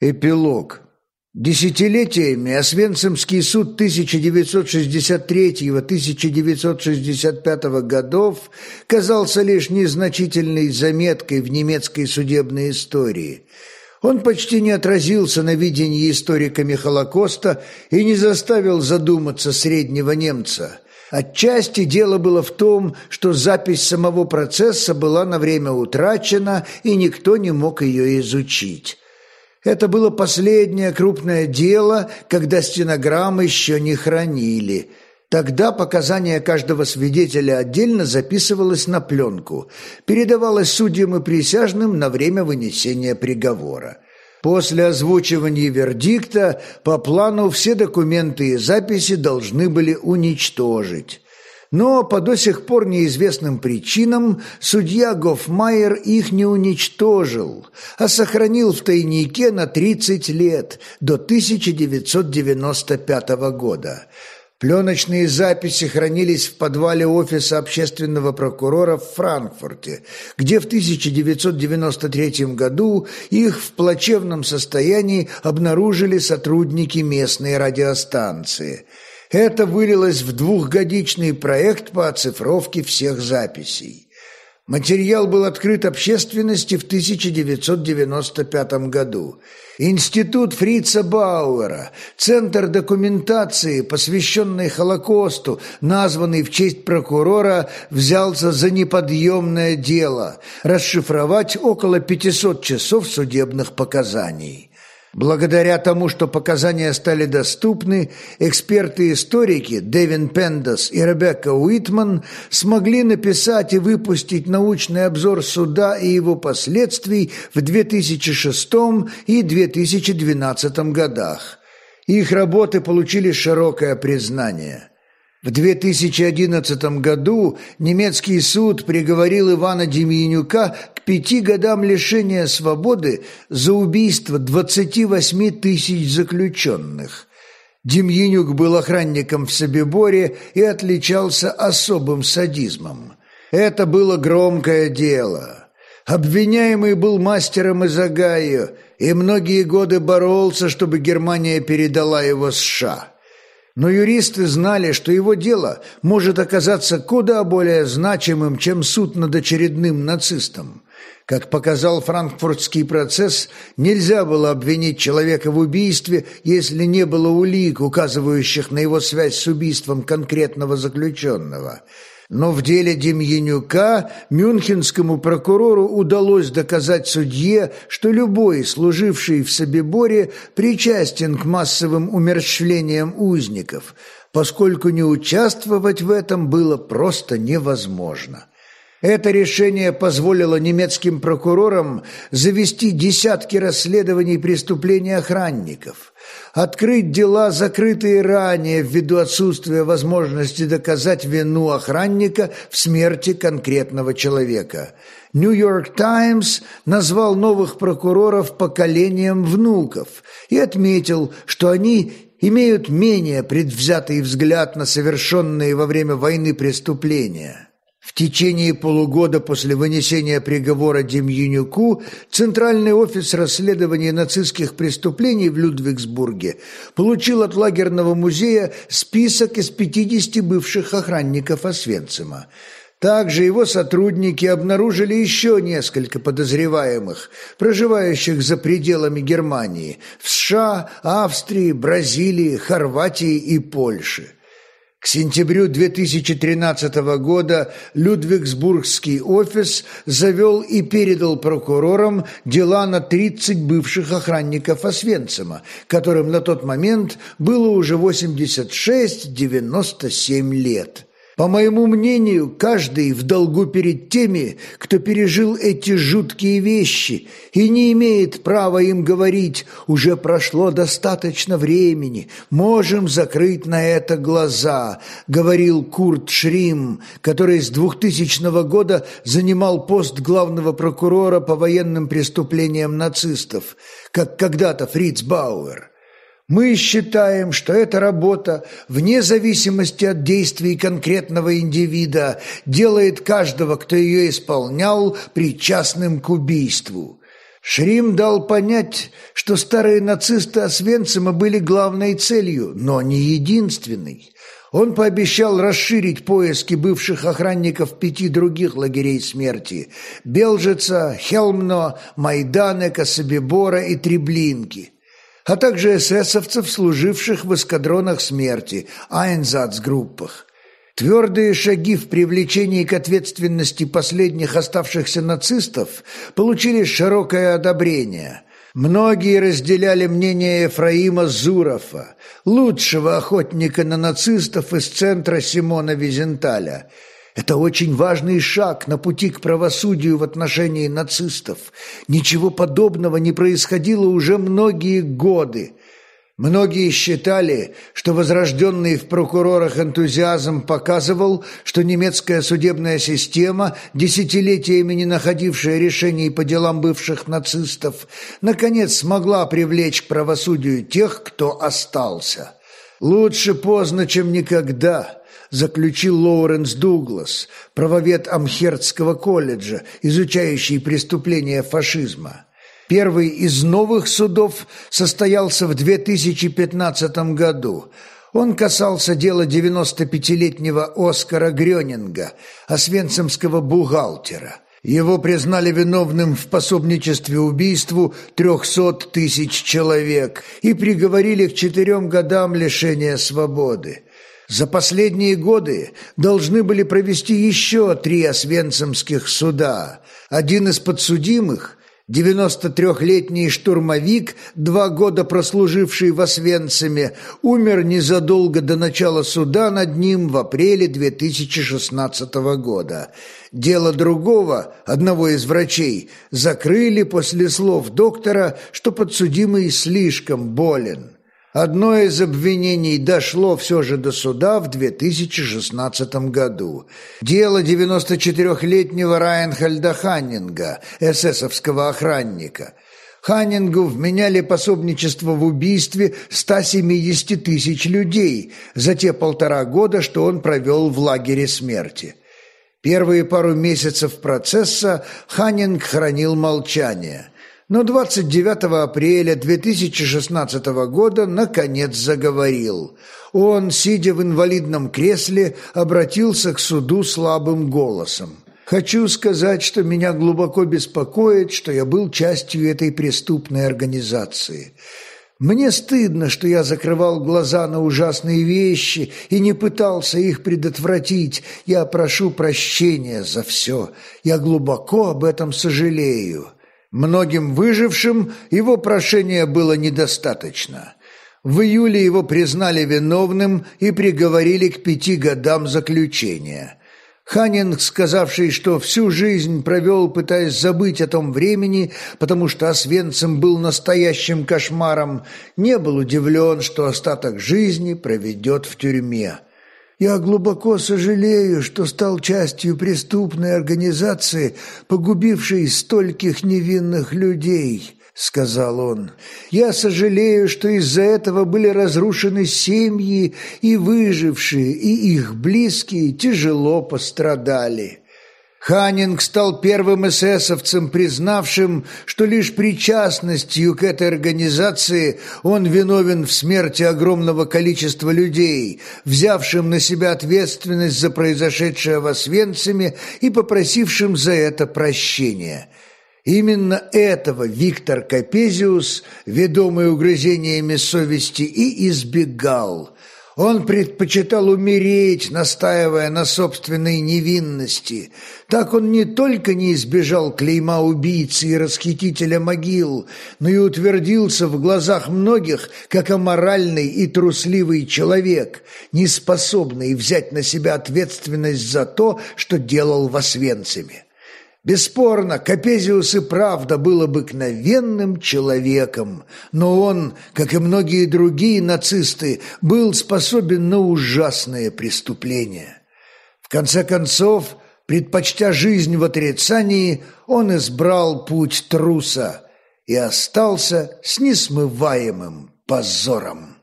Эпилог. Десятилетиями Освенцимский суд 1963-1965 годов казался лишь незначительной заметкой в немецкой судебной истории. Он почти не отразился на видении историками Холокоста и не заставил задуматься среднего немца. Отчасти дело было в том, что запись самого процесса была на время утрачена, и никто не мог ее изучить. Это было последнее крупное дело, когда стенограммы еще не хранили. Тогда показания каждого свидетеля отдельно записывалось на пленку, передавалось судьям и присяжным на время вынесения приговора. После озвучивания вердикта по плану все документы и записи должны были уничтожить но по до сих пор неизвестным причинам судья Гофмайер их не уничтожил, а сохранил в тайнике на 30 лет, до 1995 года. Пленочные записи хранились в подвале офиса общественного прокурора в Франкфурте, где в 1993 году их в плачевном состоянии обнаружили сотрудники местной радиостанции – это вылилось в двухгодичный проект по оцифровке всех записей. Материал был открыт общественности в 1995 году. Институт Фрица Бауэра, Центр документации, посвященный Холокосту, названный в честь прокурора, взялся за неподъемное дело – расшифровать около 500 часов судебных показаний. Благодаря тому, что показания стали доступны, эксперты-историки Дэвин Пендас и Ребекка Уитман смогли написать и выпустить научный обзор суда и его последствий в 2006 и 2012 годах. Их работы получили широкое признание – в 2011 году немецкий суд приговорил Ивана Демьянюка к пяти годам лишения свободы за убийство 28 тысяч заключенных. Демьянюк был охранником в Собиборе и отличался особым садизмом. Это было громкое дело. Обвиняемый был мастером из Огайо и многие годы боролся, чтобы Германия передала его США. Но юристы знали, что его дело может оказаться куда более значимым, чем суд над очередным нацистом. Как показал франкфуртский процесс, нельзя было обвинить человека в убийстве, если не было улик, указывающих на его связь с убийством конкретного заключенного – но в деле Демьянюка мюнхенскому прокурору удалось доказать судье, что любой, служивший в Собиборе, причастен к массовым умерщвлениям узников, поскольку не участвовать в этом было просто невозможно. Это решение позволило немецким прокурорам завести десятки расследований преступлений охранников, открыть дела, закрытые ранее ввиду отсутствия возможности доказать вину охранника в смерти конкретного человека. «Нью-Йорк Таймс» назвал новых прокуроров поколением внуков и отметил, что они имеют менее предвзятый взгляд на совершенные во время войны преступления. В течение полугода после вынесения приговора Демьянюку Центральный офис расследования нацистских преступлений в Людвигсбурге получил от лагерного музея список из 50 бывших охранников Освенцима. Также его сотрудники обнаружили еще несколько подозреваемых, проживающих за пределами Германии, в США, Австрии, Бразилии, Хорватии и Польше. К сентябрю 2013 года Людвигсбургский офис завел и передал прокурорам дела на 30 бывших охранников Освенцима, которым на тот момент было уже 86-97 лет. По моему мнению, каждый в долгу перед теми, кто пережил эти жуткие вещи и не имеет права им говорить «уже прошло достаточно времени, можем закрыть на это глаза», говорил Курт Шрим, который с 2000 года занимал пост главного прокурора по военным преступлениям нацистов, как когда-то Фриц Бауэр. Мы считаем, что эта работа, вне зависимости от действий конкретного индивида, делает каждого, кто ее исполнял, причастным к убийству. Шрим дал понять, что старые нацисты Освенцима были главной целью, но не единственной. Он пообещал расширить поиски бывших охранников пяти других лагерей смерти – Белжица, Хелмно, Майданека, Собибора и Треблинки, а также эсэсовцев, служивших в эскадронах смерти, Айнзацгруппах. Твердые шаги в привлечении к ответственности последних оставшихся нацистов получили широкое одобрение. Многие разделяли мнение Ефраима Зурова, лучшего охотника на нацистов из центра Симона Визенталя. Это очень важный шаг на пути к правосудию в отношении нацистов. Ничего подобного не происходило уже многие годы. Многие считали, что возрожденный в прокурорах энтузиазм показывал, что немецкая судебная система, десятилетиями не находившая решений по делам бывших нацистов, наконец смогла привлечь к правосудию тех, кто остался. «Лучше поздно, чем никогда», заключил Лоуренс Дуглас, правовед Амхердского колледжа, изучающий преступления фашизма. Первый из новых судов состоялся в 2015 году. Он касался дела 95-летнего Оскара Грёнинга, освенцимского бухгалтера. Его признали виновным в пособничестве убийству 300 тысяч человек и приговорили к четырем годам лишения свободы. За последние годы должны были провести еще три освенцимских суда. Один из подсудимых 93-летний штурмовик, два года прослуживший в Освенциме, умер незадолго до начала суда над ним в апреле 2016 года. Дело другого, одного из врачей, закрыли после слов доктора, что подсудимый слишком болен. Одно из обвинений дошло все же до суда в 2016 году. Дело 94-летнего Райанхальда Ханнинга, эсэсовского охранника. Ханнингу вменяли пособничество в убийстве 170 тысяч людей за те полтора года, что он провел в лагере смерти. Первые пару месяцев процесса Ханнинг хранил молчание – но 29 апреля 2016 года наконец заговорил. Он, сидя в инвалидном кресле, обратился к суду слабым голосом. «Хочу сказать, что меня глубоко беспокоит, что я был частью этой преступной организации». Мне стыдно, что я закрывал глаза на ужасные вещи и не пытался их предотвратить. Я прошу прощения за все. Я глубоко об этом сожалею. Многим выжившим его прошение было недостаточно. В июле его признали виновным и приговорили к пяти годам заключения. Ханинг, сказавший, что всю жизнь провел, пытаясь забыть о том времени, потому что Освенцим был настоящим кошмаром, не был удивлен, что остаток жизни проведет в тюрьме. Я глубоко сожалею, что стал частью преступной организации, погубившей стольких невинных людей». — сказал он. «Я сожалею, что из-за этого были разрушены семьи, и выжившие, и их близкие тяжело пострадали. Ханинг стал первым эсэсовцем, признавшим, что лишь причастностью к этой организации он виновен в смерти огромного количества людей, взявшим на себя ответственность за произошедшее в Освенциме и попросившим за это прощения. Именно этого Виктор Капезиус, ведомый угрызениями совести, и избегал – он предпочитал умереть, настаивая на собственной невинности. Так он не только не избежал клейма убийцы и расхитителя могил, но и утвердился в глазах многих как аморальный и трусливый человек, не способный взять на себя ответственность за то, что делал в Освенциме. Бесспорно, Капезиус и правда был обыкновенным человеком, но он, как и многие другие нацисты, был способен на ужасные преступления. В конце концов, предпочтя жизнь в отрицании, он избрал путь труса и остался с несмываемым позором.